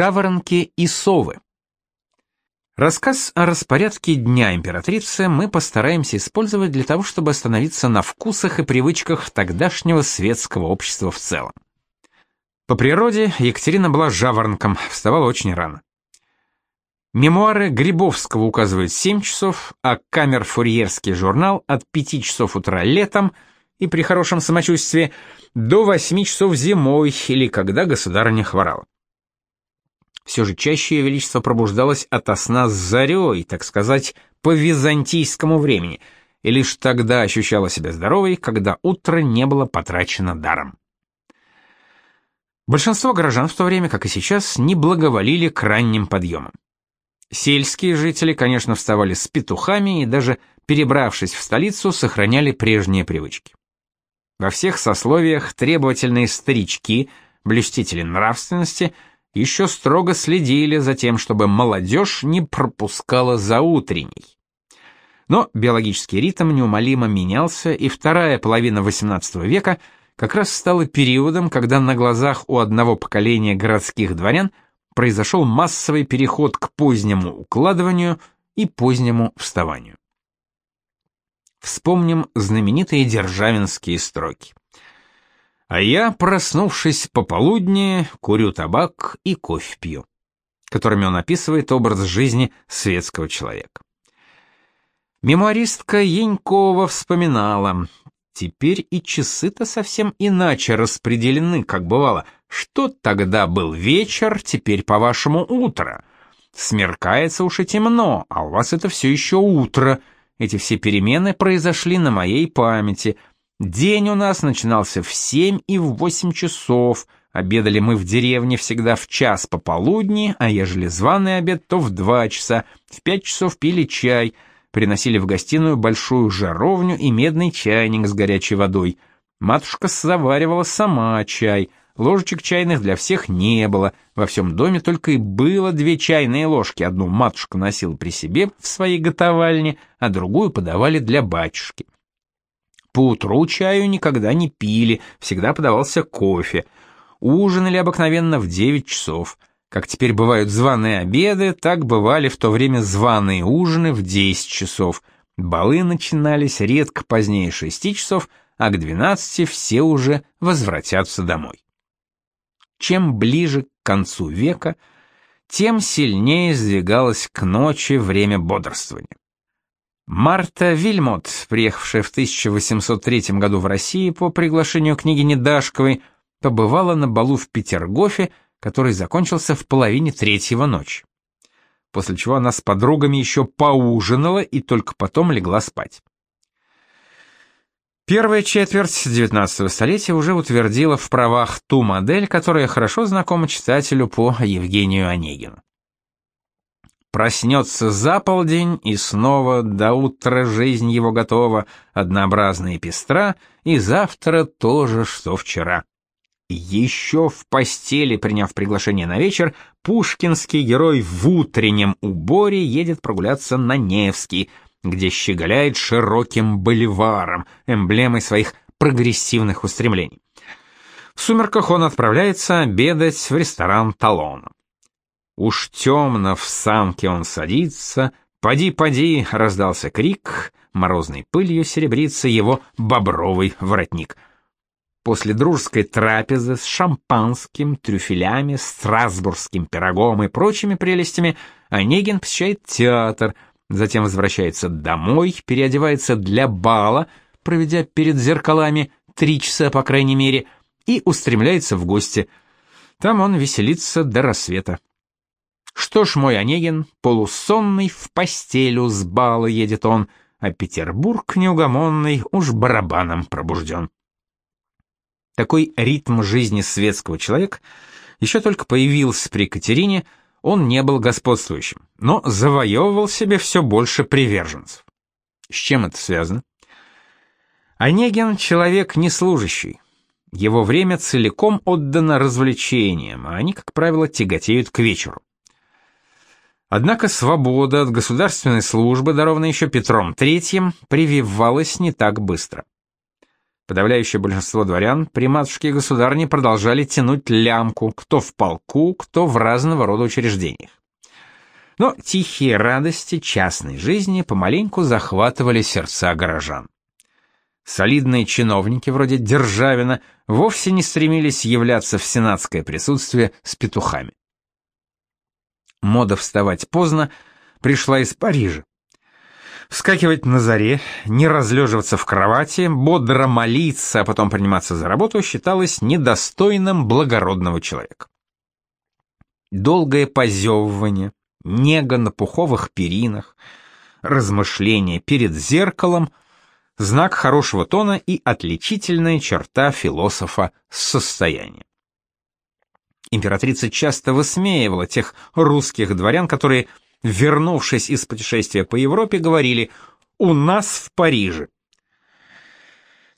Жаворонки и совы. Рассказ о распорядке дня императрицы мы постараемся использовать для того, чтобы остановиться на вкусах и привычках тогдашнего светского общества в целом. По природе Екатерина была жаворонком, вставала очень рано. Мемуары Грибовского указывают 7 часов, а камер-фурьерский журнал от 5 часов утра летом и при хорошем самочувствии до 8 часов зимой или когда государыня хворала. Все же чаще ее величество пробуждалось ото сна с зарей, так сказать, по византийскому времени, и лишь тогда ощущала себя здоровой, когда утро не было потрачено даром. Большинство горожан в то время, как и сейчас, не благоволили к ранним подъемам. Сельские жители, конечно, вставали с петухами и даже перебравшись в столицу, сохраняли прежние привычки. Во всех сословиях требовательные старички, блюстители нравственности, еще строго следили за тем, чтобы молодежь не пропускала за утренней. Но биологический ритм неумолимо менялся, и вторая половина XVIII века как раз стала периодом, когда на глазах у одного поколения городских дворян – произошел массовый переход к позднему укладыванию и позднему вставанию. Вспомним знаменитые державинские строки. А я, проснувшись пополудни, курю табак и кофе пью, которыми он описывает образ жизни светского человека. Мемуаристка Янькова вспоминала, теперь и часы-то совсем иначе распределены, как бывало – что тогда был вечер, теперь, по-вашему, утро. Смеркается уж и темно, а у вас это все еще утро. Эти все перемены произошли на моей памяти. День у нас начинался в семь и в восемь часов. Обедали мы в деревне всегда в час пополудни, а ежели званый обед, то в два часа. В пять часов пили чай, приносили в гостиную большую жаровню и медный чайник с горячей водой. Матушка заваривала сама чай — Ложечек чайных для всех не было, во всем доме только и было две чайные ложки, одну матушка носила при себе в своей готовальне, а другую подавали для батюшки. По утру чаю никогда не пили, всегда подавался кофе. Ужинали обыкновенно в 9 часов. Как теперь бывают званые обеды, так бывали в то время званые ужины в 10 часов. Балы начинались редко позднее 6 часов, а к 12 все уже возвратятся домой. Чем ближе к концу века, тем сильнее сдвигалось к ночи время бодрствования. Марта Вильмот, приехавшая в 1803 году в Россию по приглашению княгини Дашковой, побывала на балу в Петергофе, который закончился в половине третьего ночи. После чего она с подругами еще поужинала и только потом легла спать. Первая четверть XIX столетия уже утвердила в правах ту модель, которая хорошо знакома читателю по Евгению Онегину. Проснется за полдень, и снова до утра жизнь его готова, однообразная и пестра, и завтра то же, что вчера. Еще в постели, приняв приглашение на вечер, пушкинский герой в утреннем уборе едет прогуляться на Невский – где щеголяет широким боливаром, эмблемой своих прогрессивных устремлений. В сумерках он отправляется обедать в ресторан Талона. Уж темно в самке он садится, «Поди, поди!» — раздался крик, морозной пылью серебрится его бобровый воротник. После дружеской трапезы с шампанским, трюфелями, страсбургским пирогом и прочими прелестями Онегин посещает театр — затем возвращается домой, переодевается для бала, проведя перед зеркалами три часа по крайней мере, и устремляется в гости. Там он веселится до рассвета. Что ж, мой Онегин, полусонный, в постелю с бала едет он, а Петербург неугомонный уж барабаном пробужден. Такой ритм жизни светского человека еще только появился при Катерине — он не был господствующим, но завоевывал себе все больше приверженцев. С чем это связано? Онегин — человек неслужащий. Его время целиком отдано развлечениям, а они, как правило, тяготеют к вечеру. Однако свобода от государственной службы, дарованная еще Петром III, прививалась не так быстро. Подавляющее большинство дворян при матушке государни продолжали тянуть лямку, кто в полку, кто в разного рода учреждениях. Но тихие радости частной жизни помаленьку захватывали сердца горожан. Солидные чиновники вроде Державина вовсе не стремились являться в сенатское присутствие с петухами. Мода вставать поздно пришла из Парижа. Вскакивать на заре, не разлеживаться в кровати, бодро молиться, а потом приниматься за работу считалось недостойным благородного человека. Долгое позевывание, нега на пуховых перинах, размышления перед зеркалом — знак хорошего тона и отличительная черта философа с состоянием. Императрица часто высмеивала тех русских дворян, которые вернувшись из путешествия по Европе, говорили «У нас в Париже».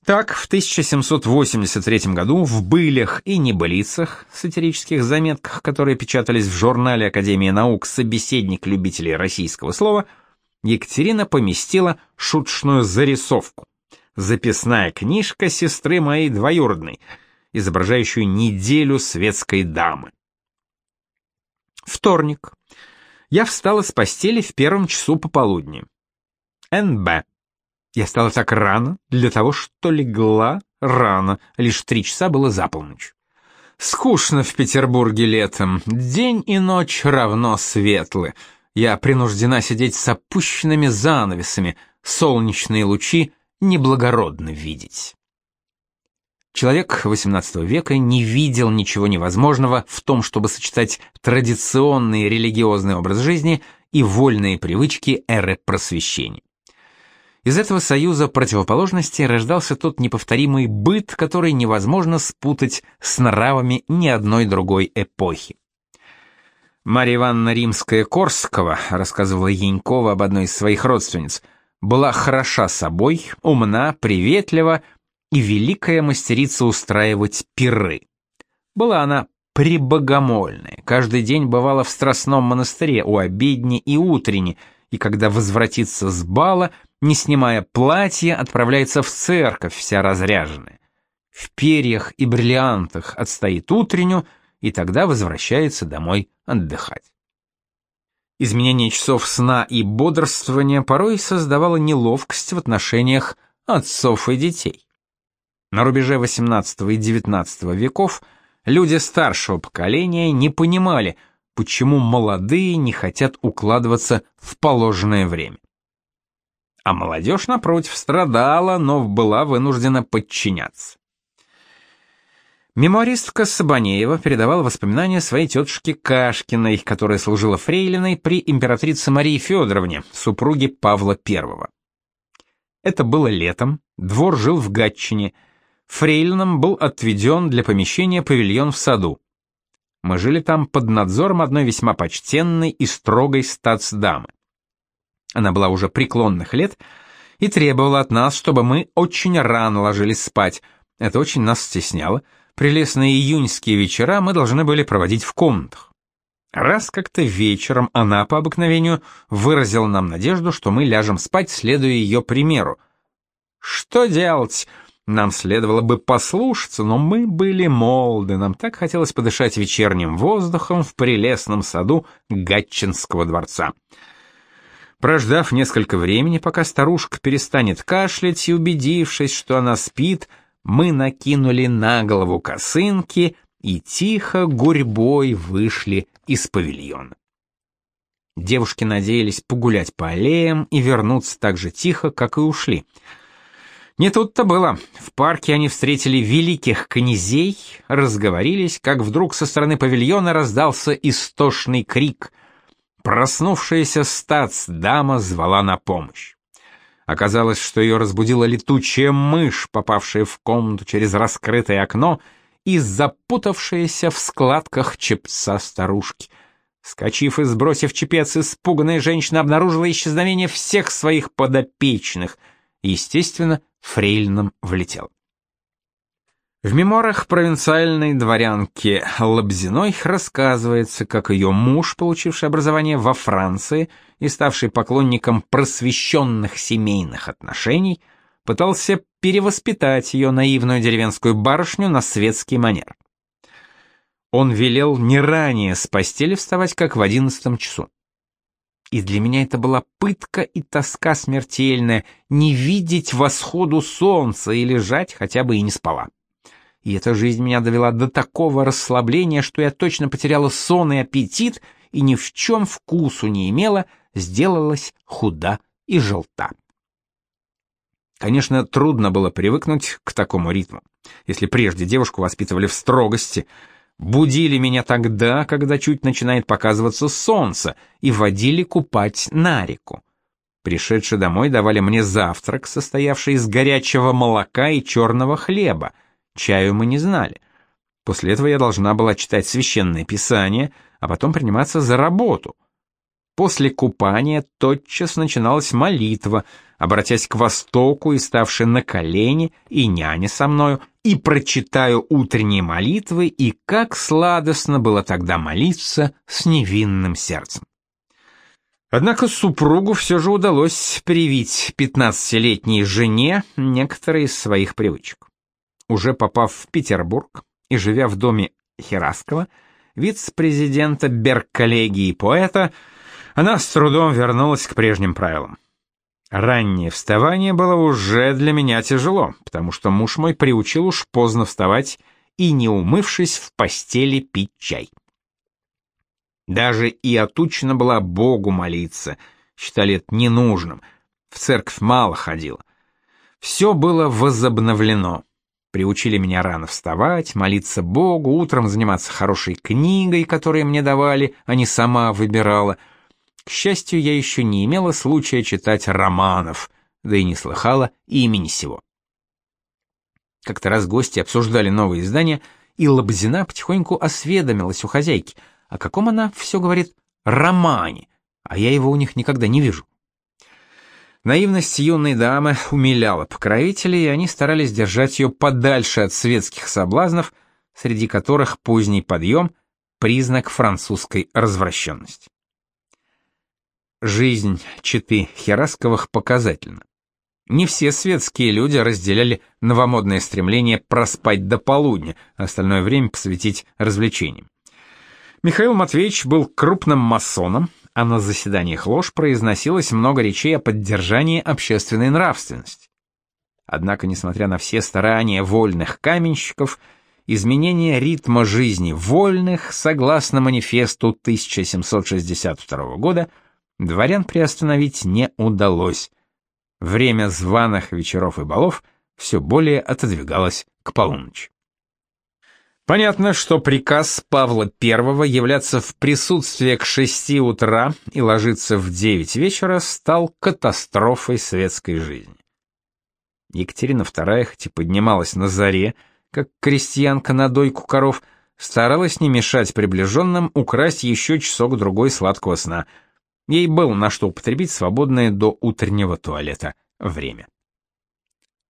Так, в 1783 году в «Былях и небылицах» сатирических заметках, которые печатались в журнале Академии наук «Собеседник любителей российского слова», Екатерина поместила шуточную зарисовку. Записная книжка сестры моей двоюродной, изображающую неделю светской дамы. Вторник я встала с постели в первом часу пополудни. НБ. Я стала так рано, для того, что легла рано, лишь три часа было за полночь. Скучно в Петербурге летом, день и ночь равно светлы. Я принуждена сидеть с опущенными занавесами, солнечные лучи неблагородно видеть. Человек XVIII века не видел ничего невозможного в том, чтобы сочетать традиционный религиозный образ жизни и вольные привычки эры просвещения. Из этого союза противоположностей рождался тот неповторимый быт, который невозможно спутать с нравами ни одной другой эпохи. Марья Ивановна Римская-Корского, рассказывала Янькова об одной из своих родственниц, была хороша собой, умна, приветлива, и великая мастерица устраивать пиры. Была она прибогомольная, каждый день бывала в Страстном монастыре у обедни и утренни, и когда возвратится с бала, не снимая платья, отправляется в церковь вся разряженная. В перьях и бриллиантах отстоит утренню, и тогда возвращается домой отдыхать. Изменение часов сна и бодрствования порой создавало неловкость в отношениях отцов и детей. На рубеже XVIII и XIX веков люди старшего поколения не понимали, почему молодые не хотят укладываться в положенное время. А молодежь, напротив, страдала, но была вынуждена подчиняться. Мемуаристка Сабанеева передавала воспоминания своей тетушки Кашкиной, которая служила фрейлиной при императрице Марии Федоровне, супруге Павла I. Это было летом, двор жил в Гатчине – Фрейлином был отведен для помещения павильон в саду. Мы жили там под надзором одной весьма почтенной и строгой статсдамы. Она была уже преклонных лет и требовала от нас, чтобы мы очень рано ложились спать. Это очень нас стесняло. Прелестные июньские вечера мы должны были проводить в комнатах. Раз как-то вечером она по обыкновению выразила нам надежду, что мы ляжем спать, следуя ее примеру. «Что делать?» Нам следовало бы послушаться, но мы были молоды, нам так хотелось подышать вечерним воздухом в прелестном саду Гатчинского дворца. Прождав несколько времени, пока старушка перестанет кашлять и убедившись, что она спит, мы накинули на голову косынки и тихо гурьбой вышли из павильона. Девушки надеялись погулять по аллеям и вернуться так же тихо, как и ушли — не тут-то было. В парке они встретили великих князей, разговорились, как вдруг со стороны павильона раздался истошный крик. Проснувшаяся стац-дама звала на помощь. Оказалось, что ее разбудила летучая мышь, попавшая в комнату через раскрытое окно и запутавшаяся в складках чепца старушки. Скочив и сбросив чепец, испуганная женщина обнаружила исчезновение всех своих подопечных — естественно, фрейлином влетел. В мемуарах провинциальной дворянки Лобзиной рассказывается, как ее муж, получивший образование во Франции и ставший поклонником просвещенных семейных отношений, пытался перевоспитать ее наивную деревенскую барышню на светский манер. Он велел не ранее с постели вставать, как в одиннадцатом часу. И для меня это была пытка и тоска смертельная не видеть восходу солнца и лежать хотя бы и не спала. И эта жизнь меня довела до такого расслабления, что я точно потеряла сон и аппетит и ни в чем вкусу не имела, сделалась худа и желта. Конечно, трудно было привыкнуть к такому ритму. Если прежде девушку воспитывали в строгости, будили меня тогда, когда чуть начинает показываться солнце, и водили купать на реку. Пришедшие домой давали мне завтрак, состоявший из горячего молока и черного хлеба. Чаю мы не знали. После этого я должна была читать священное писание, а потом приниматься за работу. После купания тотчас начиналась молитва, обратясь к востоку и ставши на колени, и няня со мною, и прочитаю утренние молитвы, и как сладостно было тогда молиться с невинным сердцем. Однако супругу все же удалось привить пятнадцатилетней жене некоторые из своих привычек. Уже попав в Петербург и живя в доме Хераскова, вице-президента Берг-коллегии поэта, она с трудом вернулась к прежним правилам. Раннее вставание было уже для меня тяжело, потому что муж мой приучил уж поздно вставать и, не умывшись, в постели пить чай. Даже и отучена была Богу молиться, считали это ненужным, в церковь мало ходила. Все было возобновлено. Приучили меня рано вставать, молиться Богу, утром заниматься хорошей книгой, которую мне давали, а не сама выбирала — к счастью, я еще не имела случая читать романов, да и не слыхала имени сего. Как-то раз гости обсуждали новые издания, и Лобзина потихоньку осведомилась у хозяйки, о каком она все говорит романе, а я его у них никогда не вижу. Наивность юной дамы умиляла покровителей, и они старались держать ее подальше от светских соблазнов, среди которых поздний подъем — признак французской развращенности. Жизнь читы Херасковых показательна. Не все светские люди разделяли новомодное стремление проспать до полудня, а остальное время посвятить развлечениям. Михаил Матвеевич был крупным масоном, а на заседаниях лож произносилось много речей о поддержании общественной нравственности. Однако, несмотря на все старания вольных каменщиков, изменение ритма жизни вольных, согласно манифесту 1762 года, дворян приостановить не удалось. Время званых вечеров и балов все более отодвигалось к полуночи. Понятно, что приказ Павла I являться в присутствии к 6 утра и ложиться в 9 вечера стал катастрофой светской жизни. Екатерина II хоть и поднималась на заре, как крестьянка на дойку коров, старалась не мешать приближенным украсть еще часок-другой сладкого сна — Ей было на что употребить свободное до утреннего туалета время.